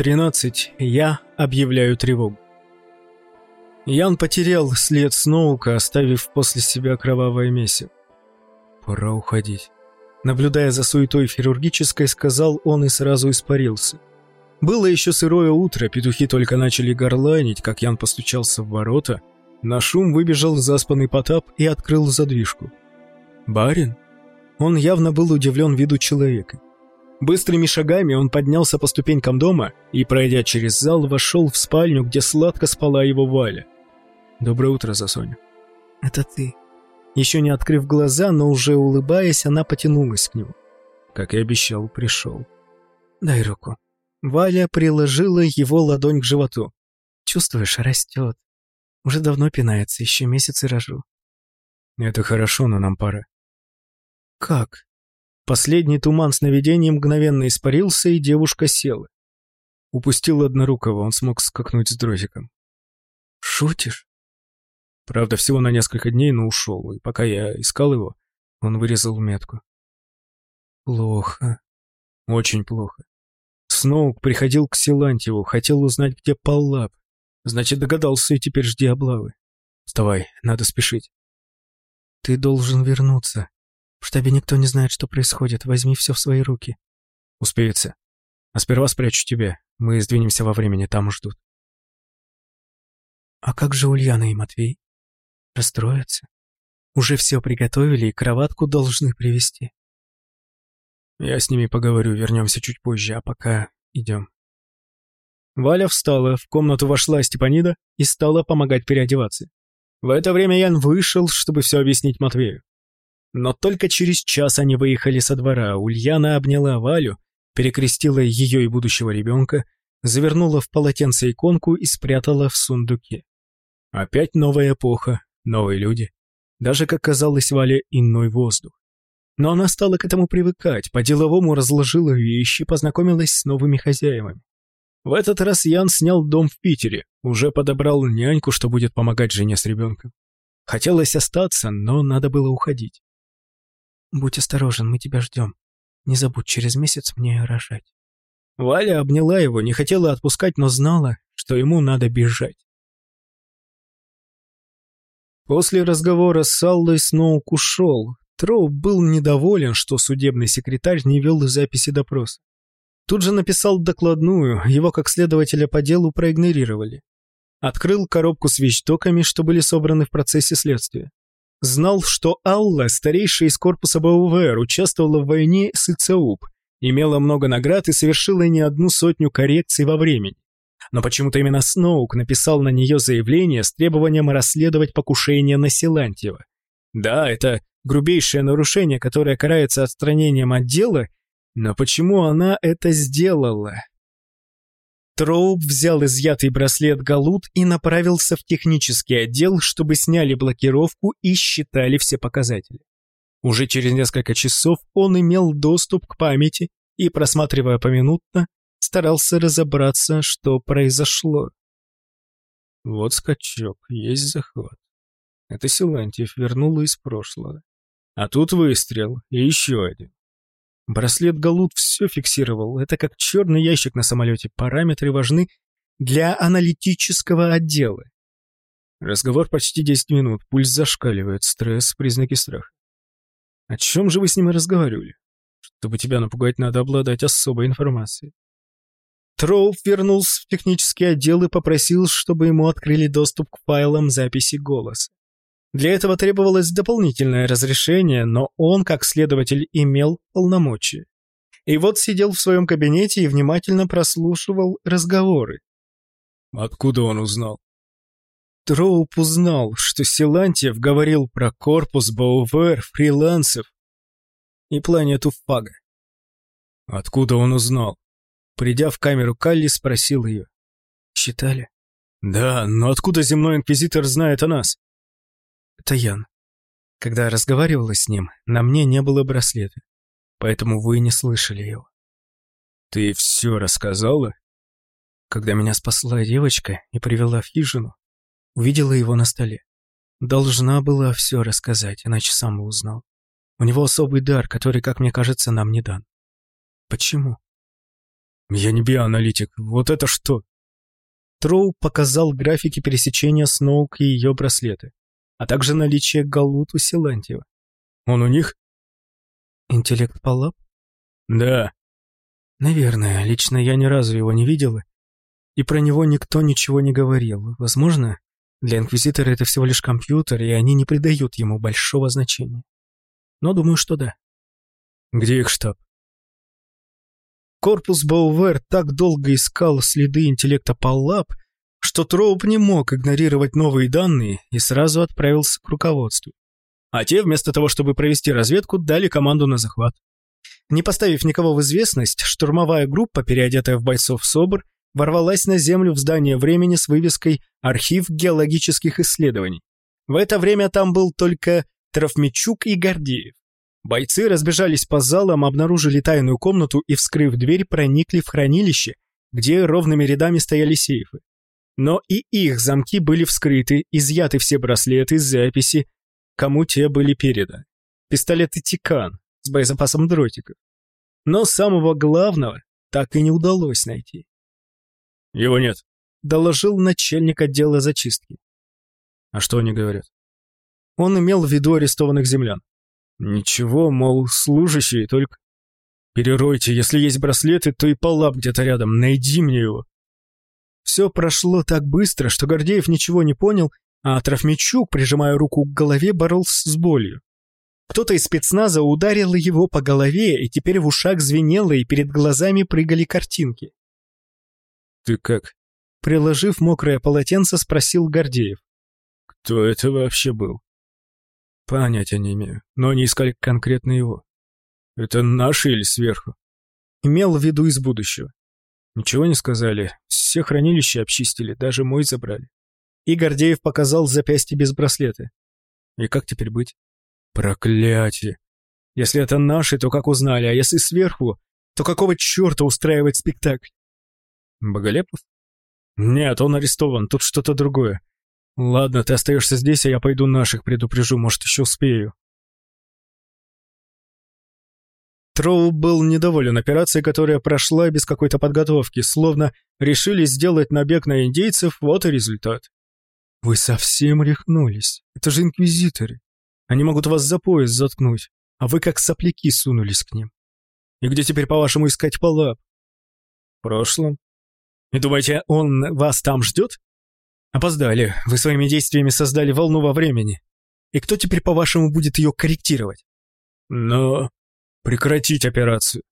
13. Я объявляю тревогу. Ян потерял след Сноука, оставив после себя кровавое месиво. Пора уходить. Наблюдая за суетой хирургической, сказал он и сразу испарился. Было еще сырое утро, петухи только начали горланить, как Ян постучался в ворота. На шум выбежал заспанный Потап и открыл задвижку. «Барин?» Он явно был удивлен виду человека. Быстрыми шагами он поднялся по ступенькам дома и, пройдя через зал, вошел в спальню, где сладко спала его Валя. «Доброе утро, Засоня». «Это ты». Еще не открыв глаза, но уже улыбаясь, она потянулась к нему. Как и обещал, пришел. «Дай руку». Валя приложила его ладонь к животу. «Чувствуешь, растет. Уже давно пинается, еще месяц и рожу». «Это хорошо, но нам пора». «Как?» Последний туман сновидения мгновенно испарился, и девушка села. Упустил однорукого, он смог скакнуть с дротиком. «Шутишь?» Правда, всего на несколько дней, но ушел, и пока я искал его, он вырезал метку. «Плохо». «Очень плохо. Сноук приходил к Силантьеву, хотел узнать, где Паллап. Значит, догадался, и теперь жди облавы. Вставай, надо спешить». «Ты должен вернуться», в штабе никто не знает, что происходит. Возьми все в свои руки. Успеется. А сперва спрячу тебя. Мы сдвинемся во времени, там ждут. А как же Ульяна и Матвей? Расстроятся? Уже все приготовили и кроватку должны привезти. Я с ними поговорю, вернемся чуть позже, а пока идем. Валя встала, в комнату вошла Степанида и стала помогать переодеваться. В это время Ян вышел, чтобы все объяснить Матвею. Но только через час они выехали со двора. Ульяна обняла Валю, перекрестила ее и будущего ребенка, завернула в полотенце иконку и спрятала в сундуке. Опять новая эпоха, новые люди. Даже, как казалось Вале, иной воздух. Но она стала к этому привыкать, по-деловому разложила вещи, познакомилась с новыми хозяевами. В этот раз Ян снял дом в Питере, уже подобрал няньку, что будет помогать жене с ребенком. Хотелось остаться, но надо было уходить. Будь осторожен, мы тебя ждем. Не забудь через месяц мне рожать. Валя обняла его, не хотела отпускать, но знала, что ему надо бежать. После разговора с Аллой Сноук ушел. Троуп был недоволен, что судебный секретарь не вел записи допроса. Тут же написал докладную, его как следователя по делу проигнорировали. Открыл коробку с вещдоками, что были собраны в процессе следствия. Знал, что Алла, старейшая из корпуса БУВР, участвовала в войне с ИЦУП, имела много наград и совершила не одну сотню коррекций во времени. Но почему-то именно Сноук написал на нее заявление с требованием расследовать покушение на Силантьева. Да, это грубейшее нарушение, которое карается отстранением от дела, но почему она это сделала? Троуп взял изъятый браслет Галут и направился в технический отдел, чтобы сняли блокировку и считали все показатели. Уже через несколько часов он имел доступ к памяти и, просматривая поминутно, старался разобраться, что произошло. Вот скачок, есть захват. Это Силантьев вернул из прошлого. А тут выстрел, и еще один. Браслет Галут все фиксировал. Это как черный ящик на самолете. Параметры важны для аналитического отдела. Разговор почти 10 минут. Пульс зашкаливает. Стресс, признаки страха. О чем же вы с ними разговаривали? Чтобы тебя напугать, надо обладать особой информацией. Троуп вернулся в технический отдел и попросил, чтобы ему открыли доступ к файлам записи голоса. Для этого требовалось дополнительное разрешение, но он, как следователь, имел полномочия. И вот сидел в своем кабинете и внимательно прослушивал разговоры. Откуда он узнал? Троуп узнал, что Силантьев говорил про корпус БУВР, фрилансов и планету Фага. Откуда он узнал? Придя в камеру Калли, спросил ее. «Считали?» «Да, но откуда земной инквизитор знает о нас?» Это Ян. Когда я разговаривала с ним, на мне не было браслета, поэтому вы не слышали его. Ты все рассказала? Когда меня спасла девочка и привела в хижину, увидела его на столе. Должна была все рассказать, иначе сам узнал. У него особый дар, который, как мне кажется, нам не дан. Почему? Я не биоаналитик. Вот это что? Троу показал графики пересечения Сноук и ее браслеты, а также наличие галут у Силантьева. Он у них? Интеллект Палап? Да. Наверное, лично я ни разу его не видела, и про него никто ничего не говорил. Возможно, для Инквизитора это всего лишь компьютер, и они не придают ему большого значения. Но думаю, что да. Где их штаб? Корпус Баувер так долго искал следы интеллекта Паллап, что Троуп не мог игнорировать новые данные и сразу отправился к руководству. А те, вместо того, чтобы провести разведку, дали команду на захват. Не поставив никого в известность, штурмовая группа, переодетая в бойцов СОБР, ворвалась на землю в здание времени с вывеской «Архив геологических исследований». В это время там был только Трофмичук и Гордеев. Бойцы разбежались по залам, обнаружили тайную комнату и, вскрыв дверь, проникли в хранилище, где ровными рядами стояли сейфы. Но и их замки были вскрыты, изъяты все браслеты, записи, кому те были переданы. Пистолеты Тикан с боезапасом дротиков. Но самого главного так и не удалось найти. «Его нет», — доложил начальник отдела зачистки. «А что они говорят?» Он имел в виду арестованных землян. «Ничего, мол, служащие только...» «Переройте, если есть браслеты, то и палап где-то рядом, найди мне его». Все прошло так быстро, что Гордеев ничего не понял, а Трофмичук, прижимая руку к голове, боролся с болью. Кто-то из спецназа ударил его по голове, и теперь в ушах звенело, и перед глазами прыгали картинки. «Ты как?» Приложив мокрое полотенце, спросил Гордеев. «Кто это вообще был?» «Понятия не имею, но они искали конкретно его. Это наши или сверху?» Имел в виду из будущего. «Ничего не сказали. Все хранилища обчистили, даже мой забрали». И Гордеев показал запястье без браслета. «И как теперь быть?» «Проклятие! Если это наши, то как узнали, а если сверху, то какого черта устраивать спектакль?» Боголепов? Нет, он арестован, тут что-то другое. Ладно, ты остаешься здесь, а я пойду наших предупрежу, может, еще успею. Троу был недоволен операцией, которая прошла без какой-то подготовки, словно решили сделать набег на индейцев, вот и результат. Вы совсем рехнулись. Это же инквизиторы. Они могут вас за пояс заткнуть, а вы как сопляки сунулись к ним. И где теперь, по-вашему, искать палап? В прошлом. И думаете, он вас там ждет? Опоздали. Вы своими действиями создали волну во времени. И кто теперь, по-вашему, будет ее корректировать? Но прекратить операцию.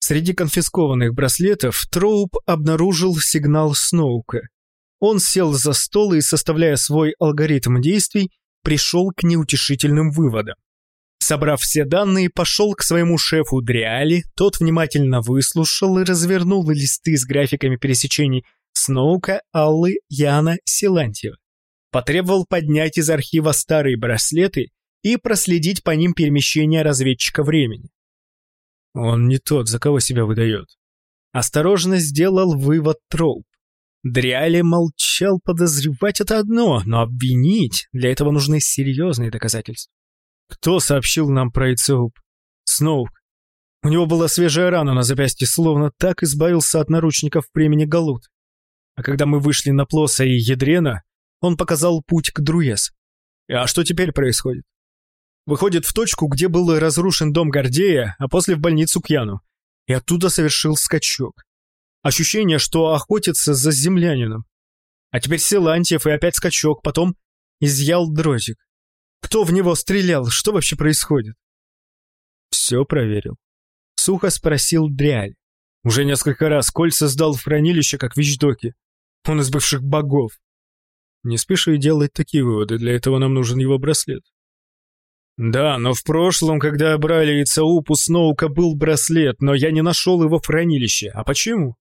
Среди конфискованных браслетов Троуп обнаружил сигнал Сноука. Он сел за стол и, составляя свой алгоритм действий, пришел к неутешительным выводам. Собрав все данные, пошел к своему шефу Дриали, тот внимательно выслушал и развернул листы с графиками пересечений Сноука, Аллы, Яна, Силантьева. Потребовал поднять из архива старые браслеты и проследить по ним перемещение разведчика времени. Он не тот, за кого себя выдает. Осторожно сделал вывод Троуп. Дриали молчал, подозревать это одно, но обвинить, для этого нужны серьезные доказательства. Кто сообщил нам про Ицеуп? Сноук. У него была свежая рана на запястье, словно так избавился от наручников времени Галут. А когда мы вышли на Плоса и Ядрена, он показал путь к Друес. А что теперь происходит? Выходит в точку, где был разрушен дом Гордея, а после в больницу к Яну. И оттуда совершил скачок. Ощущение, что охотится за землянином. А теперь Силантьев и опять скачок, потом изъял дротик. Кто в него стрелял? Что вообще происходит? Все проверил. Сухо спросил Дряль. Уже несколько раз кольца сдал в хранилище, как вещдоки. Он из бывших богов. Не спеши делать такие выводы, для этого нам нужен его браслет. Да, но в прошлом, когда брали яйцеуп, у Сноука был браслет, но я не нашел его в хранилище. А почему?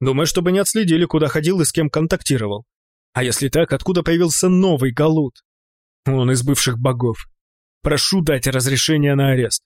Думаю, чтобы не отследили, куда ходил и с кем контактировал. А если так, откуда появился новый Галут? Он из бывших богов. Прошу дать разрешение на арест.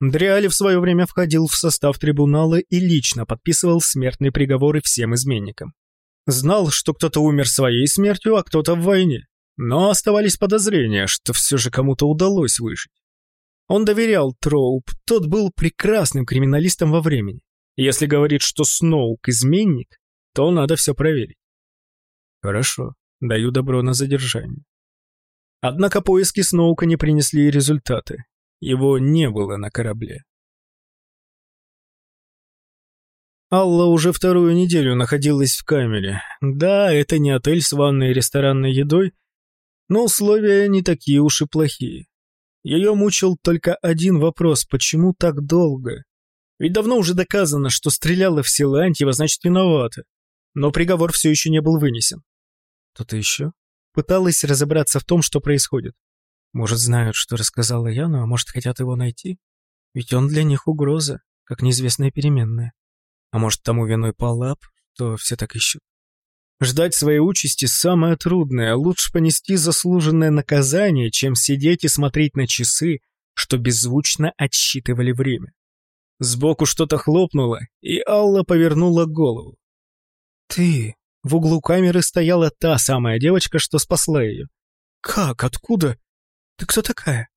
Дриали в свое время входил в состав трибунала и лично подписывал смертные приговоры всем изменникам. Знал, что кто-то умер своей смертью, а кто-то в войне. Но оставались подозрения, что все же кому-то удалось выжить. Он доверял Троуп, тот был прекрасным криминалистом во времени. Если говорит, что Сноук изменник, то надо все проверить. Хорошо, даю добро на задержание. Однако поиски Сноука не принесли результаты. Его не было на корабле. Алла уже вторую неделю находилась в камере. Да, это не отель с ванной и ресторанной едой, но условия не такие уж и плохие. Ее мучил только один вопрос, почему так долго? Ведь давно уже доказано, что стреляла в Силантьева, значит, виновата. Но приговор все еще не был вынесен. Кто-то еще? Пыталась разобраться в том, что происходит. Может, знают, что рассказала Яну, а может, хотят его найти? Ведь он для них угроза, как неизвестная переменная. А может, тому виной Палап, что все так ищут? Ждать своей участи самое трудное, лучше понести заслуженное наказание, чем сидеть и смотреть на часы, что беззвучно отсчитывали время. Сбоку что-то хлопнуло, и Алла повернула голову. «Ты!» В углу камеры стояла та самая девочка, что спасла ее. «Как? Откуда? Ты кто такая?»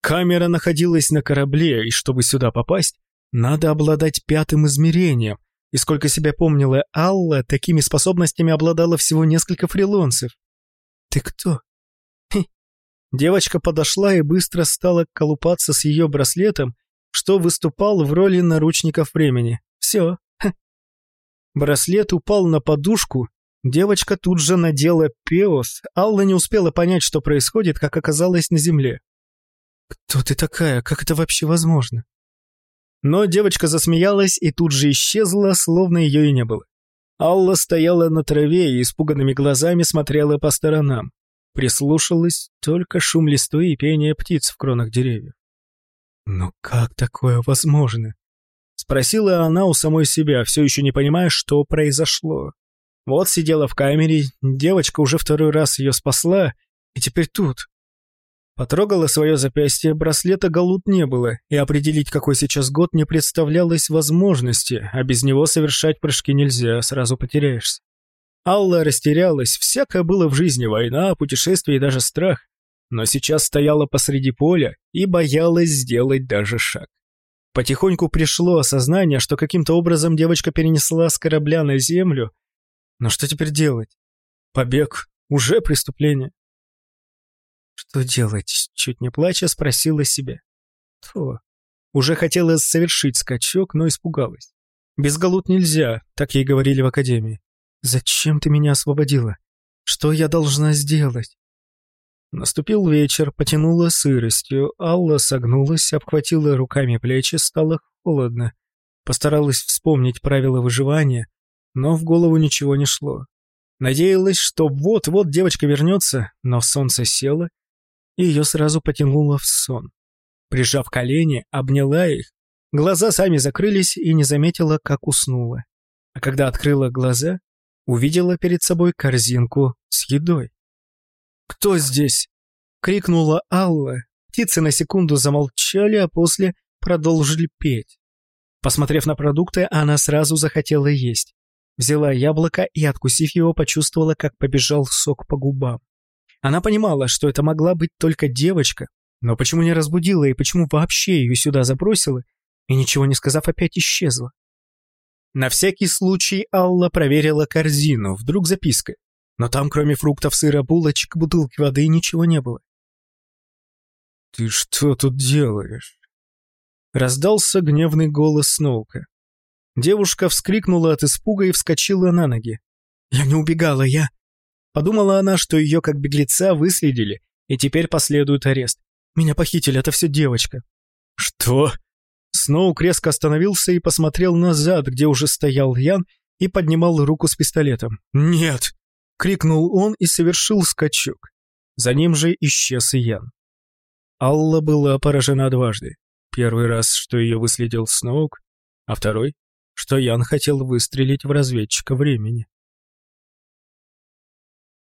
Камера находилась на корабле, и чтобы сюда попасть, надо обладать пятым измерением, и сколько себя помнила Алла, такими способностями обладала всего несколько фрилонцев. «Ты кто?» Хе. Девочка подошла и быстро стала колупаться с ее браслетом, что выступал в роли наручников времени. Все. Хе. Браслет упал на подушку, девочка тут же надела пеос, Алла не успела понять, что происходит, как оказалась на земле. «Кто ты такая? Как это вообще возможно?» Но девочка засмеялась и тут же исчезла, словно ее и не было. Алла стояла на траве и испуганными глазами смотрела по сторонам. Прислушалась только шум листвы и пение птиц в кронах деревьев. «Но как такое возможно?» Спросила она у самой себя, все еще не понимая, что произошло. Вот сидела в камере, девочка уже второй раз ее спасла, и теперь тут. Потрогала свое запястье, браслета галут не было, и определить, какой сейчас год, не представлялось возможности, а без него совершать прыжки нельзя, сразу потеряешься. Алла растерялась, всякое было в жизни, война, путешествия и даже страх. Но сейчас стояла посреди поля и боялась сделать даже шаг. Потихоньку пришло осознание, что каким-то образом девочка перенесла с корабля на землю. Но что теперь делать? Побег — уже преступление. Что делать? Чуть не плача спросила себя. То. Уже хотела совершить скачок, но испугалась. Без галут нельзя, так ей говорили в академии. Зачем ты меня освободила? Что я должна сделать? Наступил вечер, потянула сыростью, Алла согнулась, обхватила руками плечи, стало холодно. Постаралась вспомнить правила выживания, но в голову ничего не шло. Надеялась, что вот-вот девочка вернется, но солнце село, и ее сразу потянуло в сон. Прижав колени, обняла их, глаза сами закрылись и не заметила, как уснула. А когда открыла глаза, увидела перед собой корзинку с едой. «Кто здесь?» — крикнула Алла. Птицы на секунду замолчали, а после продолжили петь. Посмотрев на продукты, она сразу захотела есть. Взяла яблоко и, откусив его, почувствовала, как побежал сок по губам. Она понимала, что это могла быть только девочка, но почему не разбудила и почему вообще ее сюда забросила и, ничего не сказав, опять исчезла? На всякий случай Алла проверила корзину, вдруг записка. Но там, кроме фруктов, сыра, булочек, бутылки воды, ничего не было. «Ты что тут делаешь?» Раздался гневный голос Сноука. Девушка вскрикнула от испуга и вскочила на ноги. «Я не убегала, я...» Подумала она, что ее как беглеца выследили, и теперь последует арест. Меня похитили, это все девочка. Что? Сноук резко остановился и посмотрел назад, где уже стоял Ян и поднимал руку с пистолетом. «Нет!» — крикнул он и совершил скачок. За ним же исчез и Ян. Алла была поражена дважды. Первый раз, что ее выследил Сноук, а второй, что Ян хотел выстрелить в разведчика времени.